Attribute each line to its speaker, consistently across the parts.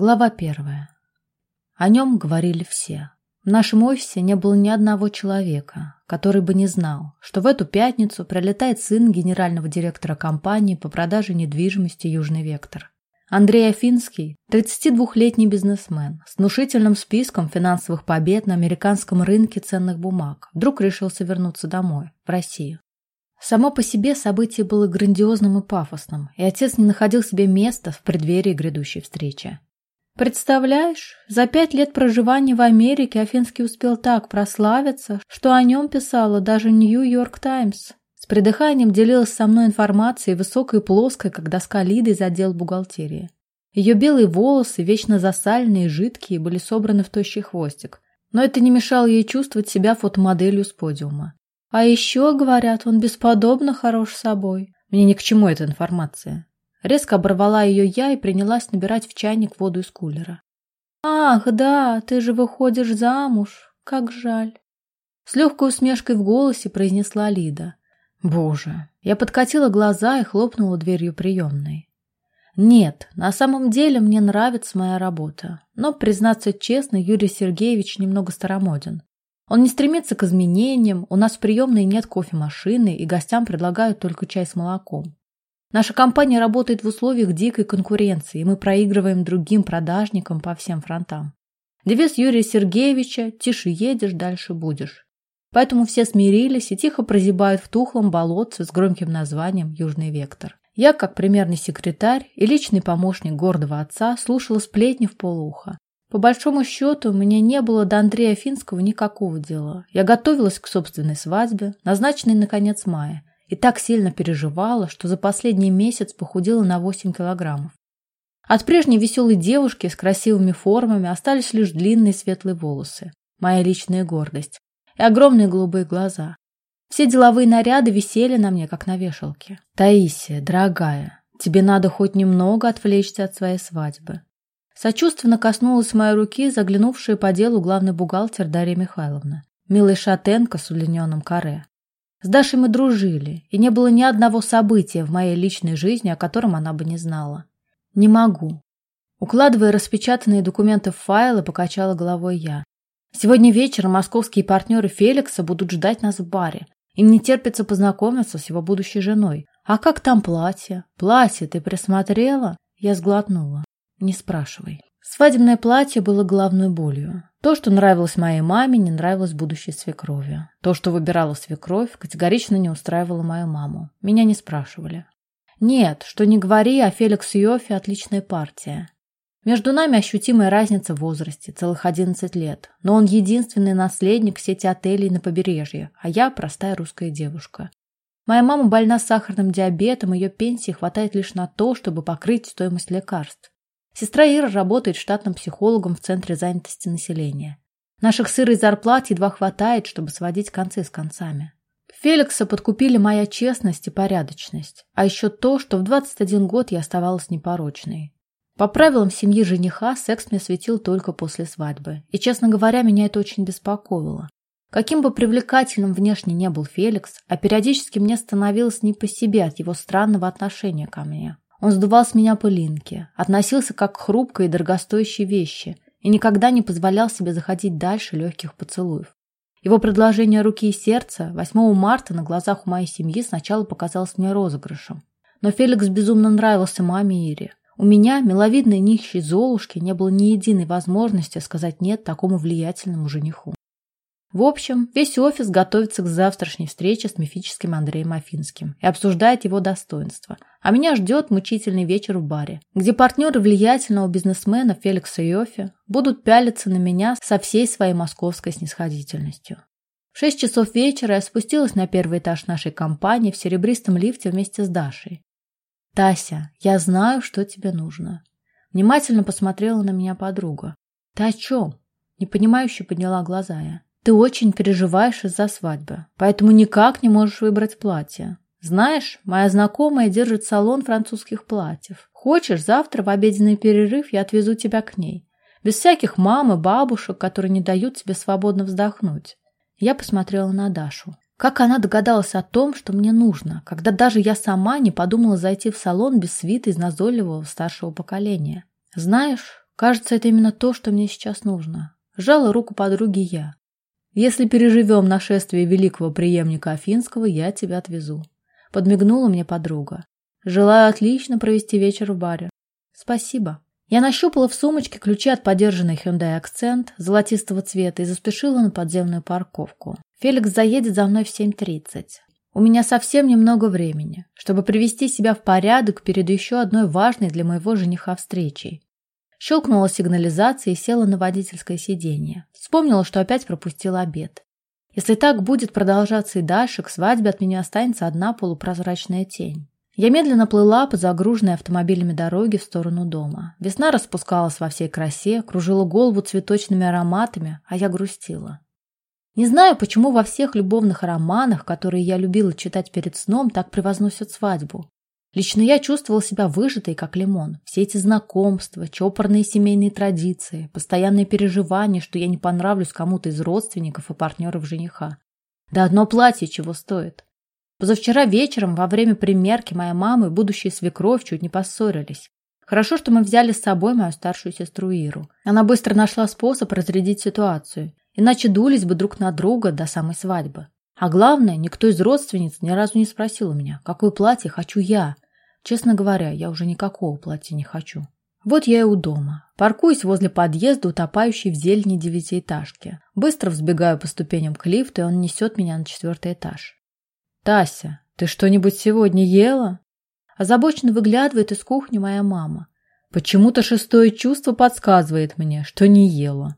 Speaker 1: Глава первая. О нем говорили все. В нашем офисе не было ни одного человека, который бы не знал, что в эту пятницу прилетает сын генерального директора компании по продаже недвижимости «Южный вектор». Андрей Афинский, 32-летний бизнесмен с внушительным списком финансовых побед на американском рынке ценных бумаг, вдруг решился вернуться домой, в Россию. Само по себе событие было грандиозным и пафосным, и отец не находил себе места в преддверии грядущей встречи. Представляешь, за пять лет проживания в Америке Афинский успел так прославиться, что о нем писала даже Нью-Йорк Таймс. С придыханием делилась со мной информацией высокой и плоской, как доска Лиды из отдела бухгалтерии. Ее белые волосы, вечно засаленные и жидкие, были собраны в тощий хвостик. Но это не мешало ей чувствовать себя фотомоделью с подиума. А еще, говорят, он бесподобно хорош собой. Мне ни к чему эта информация. Резко оборвала ее я и принялась набирать в чайник воду из кулера. «Ах, да, ты же выходишь замуж. Как жаль!» С легкой усмешкой в голосе произнесла Лида. «Боже!» Я подкатила глаза и хлопнула дверью приемной. Нет, на самом деле мне нравится моя работа. Но, признаться честно, Юрий Сергеевич немного старомоден. Он не стремится к изменениям, у нас в приемной нет кофемашины, и гостям предлагают только чай с молоком. Наша компания работает в условиях дикой конкуренции, и мы проигрываем другим продажникам по всем фронтам. Девиз Юрия Сергеевича «Тише едешь, дальше будешь». Поэтому все смирились и тихо прозябают в тухлом болотце с громким названием «Южный вектор». Я, как примерный секретарь и личный помощник гордого отца, слушала сплетни в полуха. По большому счету, мне не было до Андрея Финского никакого дела. Я готовилась к собственной свадьбе, назначенной на конец мая, и так сильно переживала, что за последний месяц похудела на 8 килограммов. От прежней веселой девушки с красивыми формами остались лишь длинные светлые волосы, моя личная гордость, и огромные голубые глаза. Все деловые наряды висели на мне, как на вешалке. «Таисия, дорогая, тебе надо хоть немного отвлечься от своей свадьбы». Сочувственно коснулась моей руки заглянувшая по делу главный бухгалтер Дарья Михайловна, милая шатенка с удлиненным каре. С Дашей мы дружили, и не было ни одного события в моей личной жизни, о котором она бы не знала. Не могу. Укладывая распечатанные документы в файлы, покачала головой я. Сегодня вечером московские партнеры Феликса будут ждать нас в баре. Им не терпится познакомиться с его будущей женой. А как там платье? Платье ты присмотрела? Я сглотнула. Не спрашивай. Свадебное платье было головной болью. То, что нравилось моей маме, не нравилось будущей свекрови. То, что выбирала свекровь, категорично не устраивало мою маму. Меня не спрашивали. Нет, что не говори, а Феликс Йофи – отличная партия. Между нами ощутимая разница в возрасте, целых 11 лет. Но он единственный наследник сети отелей на побережье, а я простая русская девушка. Моя мама больна сахарным диабетом, ее пенсии хватает лишь на то, чтобы покрыть стоимость лекарств. Сестра Ира работает штатным психологом в Центре занятости населения. Наших сырой зарплат едва хватает, чтобы сводить концы с концами. Феликса подкупили моя честность и порядочность, а еще то, что в 21 год я оставалась непорочной. По правилам семьи жениха секс мне светил только после свадьбы, и, честно говоря, меня это очень беспокоило. Каким бы привлекательным внешне не был Феликс, а периодически мне становилось не по себе от его странного отношения ко мне. Он сдувал с меня пылинки, относился как к хрупкой и дорогостоящей вещи и никогда не позволял себе заходить дальше легких поцелуев. Его предложение руки и сердца 8 марта на глазах у моей семьи сначала показалось мне розыгрышем. Но Феликс безумно нравился маме Ире. У меня, миловидной нищей Золушки, не было ни единой возможности сказать «нет» такому влиятельному жениху. В общем, весь офис готовится к завтрашней встрече с мифическим Андреем Афинским и обсуждает его достоинства. А меня ждет мучительный вечер в баре, где партнеры влиятельного бизнесмена Феликса Йофи будут пялиться на меня со всей своей московской снисходительностью. В шесть часов вечера я спустилась на первый этаж нашей компании в серебристом лифте вместе с Дашей. «Тася, я знаю, что тебе нужно». Внимательно посмотрела на меня подруга. «Ты о чем?» Непонимающе подняла глаза я. Ты очень переживаешь из-за свадьбы, поэтому никак не можешь выбрать платье. Знаешь, моя знакомая держит салон французских платьев. Хочешь, завтра в обеденный перерыв я отвезу тебя к ней. Без всяких мам и бабушек, которые не дают тебе свободно вздохнуть. Я посмотрела на Дашу. Как она догадалась о том, что мне нужно, когда даже я сама не подумала зайти в салон без свиты из назойливого старшего поколения? Знаешь, Кажется, это именно то, что мне сейчас нужно. Сжала руку подруги я. Если переживем нашествие великого преемника Афинского, я тебя отвезу. Подмигнула мне подруга. Желаю отлично провести вечер в баре. Спасибо. Я нащупала в сумочке ключи от подержанной Hyundai Accent золотистого цвета и заспешила на подземную парковку. Феликс заедет за мной в 7.30. У меня совсем немного времени, чтобы привести себя в порядок перед еще одной важной для моего жениха встречей. Щелкнула сигнализация и села на водительское сиденье. Вспомнила, что опять пропустила обед. Если так будет продолжаться и дальше, к свадьбе от меня останется одна полупрозрачная тень. Я медленно плыла по загруженной автомобилями дороге в сторону дома. Весна распускалась во всей красе, кружила голову цветочными ароматами, а я грустила. Не знаю, почему во всех любовных романах, которые я любила читать перед сном, так превозносят свадьбу. Лично я чувствовал себя выжатой, как лимон. Все эти знакомства, чопорные семейные традиции, постоянные переживания, что я не понравлюсь кому-то из родственников и партнеров жениха. Да одно платье чего стоит. Позавчера вечером во время примерки моя мама и будущая свекровь чуть не поссорились. Хорошо, что мы взяли с собой мою старшую сестру Иру. Она быстро нашла способ разрядить ситуацию, иначе дулись бы друг на друга до самой свадьбы. А главное, никто из родственниц ни разу не спросил у меня, какое платье хочу я. Честно говоря, я уже никакого платья не хочу. Вот я и у дома. Паркуюсь возле подъезда, утопающей в зелени девятиэтажки. Быстро взбегаю по ступеням к лифту, и он несет меня на четвертый этаж. «Тася, ты что-нибудь сегодня ела?» Озабоченно выглядывает из кухни моя мама. Почему-то шестое чувство подсказывает мне, что не ела.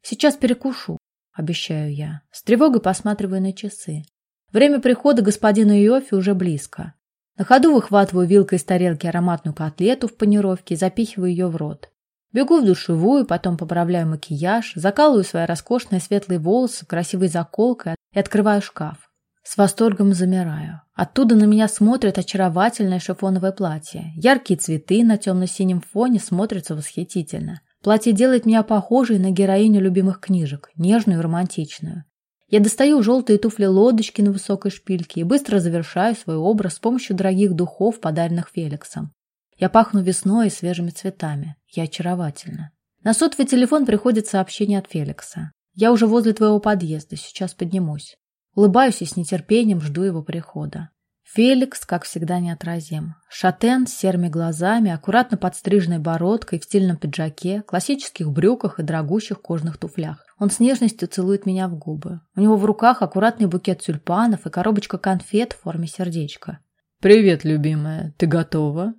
Speaker 1: «Сейчас перекушу», — обещаю я. С тревогой посматриваю на часы. Время прихода господина Иофи уже близко. На ходу выхватываю вилкой из тарелки ароматную котлету в панировке и запихиваю ее в рот. Бегу в душевую, потом поправляю макияж, закалываю свои роскошные светлые волосы красивой заколкой и открываю шкаф. С восторгом замираю. Оттуда на меня смотрит очаровательное шифоновое платье. Яркие цветы на темно-синем фоне смотрятся восхитительно. Платье делает меня похожей на героиню любимых книжек, нежную и романтичную. Я достаю желтые туфли-лодочки на высокой шпильке и быстро завершаю свой образ с помощью дорогих духов, подаренных Феликсом. Я пахну весной и свежими цветами. Я очаровательна. На сотовый телефон приходит сообщение от Феликса. Я уже возле твоего подъезда, сейчас поднимусь. Улыбаюсь и с нетерпением жду его прихода. Феликс, как всегда, неотразим. Шатен с серыми глазами, аккуратно подстриженной бородкой, в стильном пиджаке, классических брюках и дорогущих кожаных туфлях. Он с нежностью целует меня в губы. У него в руках аккуратный букет тюльпанов и коробочка конфет в форме сердечка.
Speaker 2: «Привет, любимая. Ты готова?»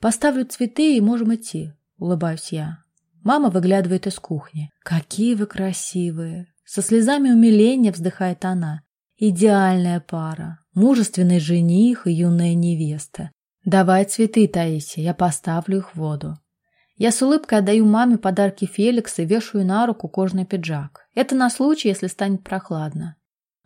Speaker 1: «Поставлю цветы и можем идти», — улыбаюсь я. Мама выглядывает из кухни. «Какие вы красивые!» Со слезами умиления вздыхает она. «Идеальная пара. Мужественный жених и юная невеста. Давай цветы, Таисия, я поставлю их в воду. Я с улыбкой отдаю маме подарки Феликса и вешаю на руку кожаный пиджак. Это на случай, если станет прохладно.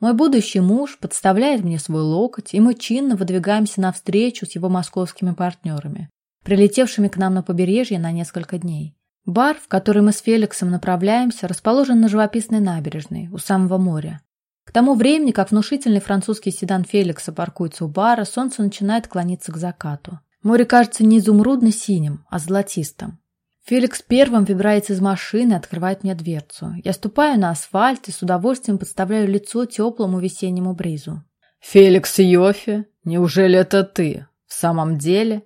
Speaker 1: Мой будущий муж подставляет мне свой локоть, и мы чинно выдвигаемся навстречу с его московскими партнерами, прилетевшими к нам на побережье на несколько дней. Бар, в который мы с Феликсом направляемся, расположен на живописной набережной, у самого моря. К тому времени, как внушительный французский седан Феликса паркуется у бара, солнце начинает клониться к закату. Море кажется не изумрудно-синим, а золотистым. Феликс первым выбирается из машины и открывает мне дверцу. Я ступаю на асфальт и с удовольствием подставляю лицо теплому весеннему бризу.
Speaker 2: «Феликс Йофи, неужели это ты? В самом деле?»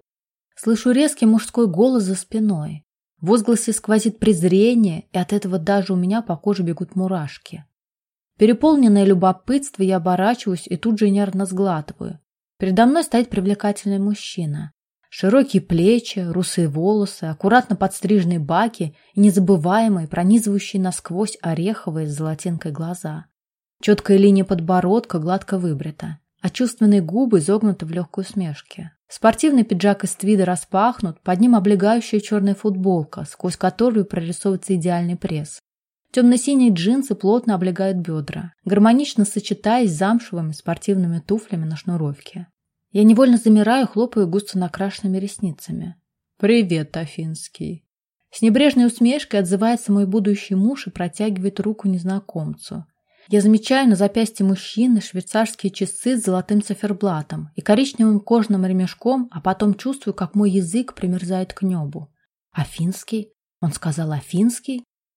Speaker 1: Слышу резкий мужской голос за спиной. В возгласе сквозит презрение, и от этого даже у меня по коже бегут мурашки. Переполненное любопытство, я оборачиваюсь и тут же нервно сглатываю. Передо мной стоит привлекательный мужчина. Широкие плечи, русые волосы, аккуратно подстриженные баки и незабываемые, пронизывающие насквозь ореховые с золотинкой глаза. Четкая линия подбородка гладко выбрита, а чувственные губы изогнуты в легкой усмешке. Спортивный пиджак из твида распахнут, под ним облегающая черная футболка, сквозь которую прорисовывается идеальный пресс. Темно-синие джинсы плотно облегают бедра, гармонично сочетаясь с замшевыми спортивными туфлями на шнуровке. Я невольно замираю, хлопаю густо накрашенными ресницами.
Speaker 2: «Привет, Афинский!»
Speaker 1: С небрежной усмешкой отзывается мой будущий муж и протягивает руку незнакомцу. Я замечаю на запястье мужчины швейцарские часы с золотым циферблатом и коричневым кожаным ремешком, а потом чувствую, как мой язык примерзает к небу. Афинский? Он сказал Афинский?